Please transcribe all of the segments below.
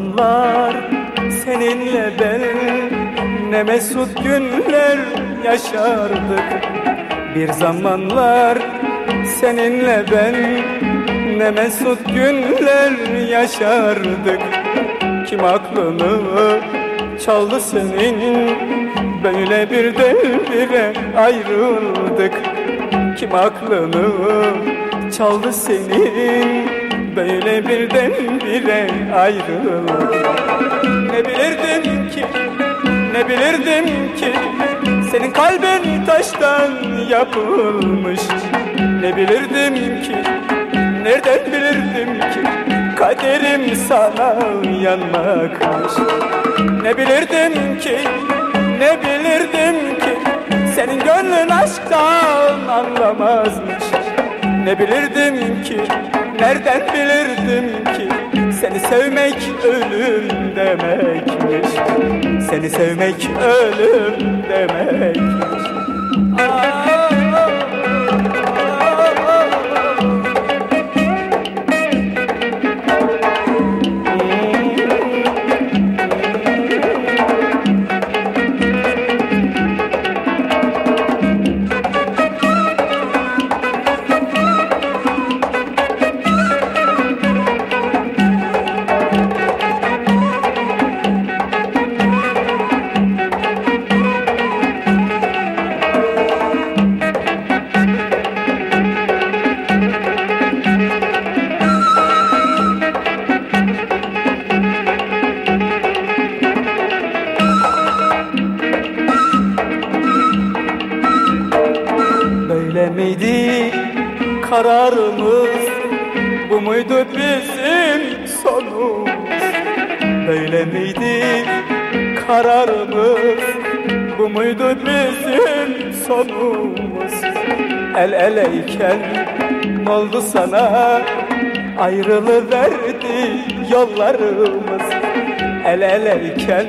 zamanlar seninle ben ne mesut günler yaşardık. Bir zamanlar seninle ben ne mesut günler yaşardık. Kim aklını çaldı senin? Böyle birdenbire ayrıldık. Kim aklını çaldı senin Böyle birdenbire ayrıldık Ne bilirdim ki, ne bilirdim ki Senin kalbin taştan yapılmış. Ne bilirdim ki, nereden bilirdim ki Kaderim sana yanmakmış. Ne bilirdim ki, ne bilirdim ki Senin gönlün aşktan anlamazmış. Ne bilirdim ki Nereden bilirdim ki? Seni sevmek ölüm demekmiş. Seni sevmek ölüm demekmiş. Aa, kararımız? Bu muydu bizim sonumuz? Böyle miydi kararımız? Bu muydu bizim sonumuz? El eleyken ne oldu sana Ayrılıverdi yollarımız. El eleyken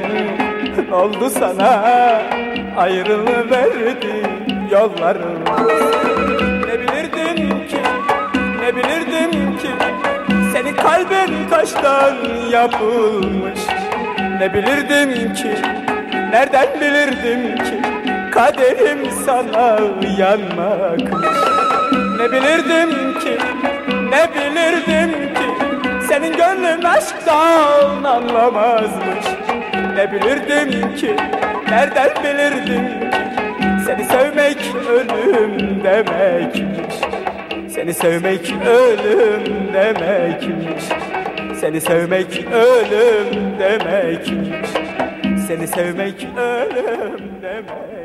ne oldu sana Ayrılıverdi yollarımız Kalbin taştan yapılmış. Ne bilirdim ki, nereden bilirdim ki? Kaderim sana yanmakmış Ne bilirdim ki, ne bilirdim ki? Senin gönlün aşktan anlamazmış. Ne bilirdim ki, nereden bilirdim ki? Seni sevmek ölüm demekmiş Seni sevmek ölüm demekmiş. Seni sevmek ölüm demekmiş. Seni sevmek ölüm demek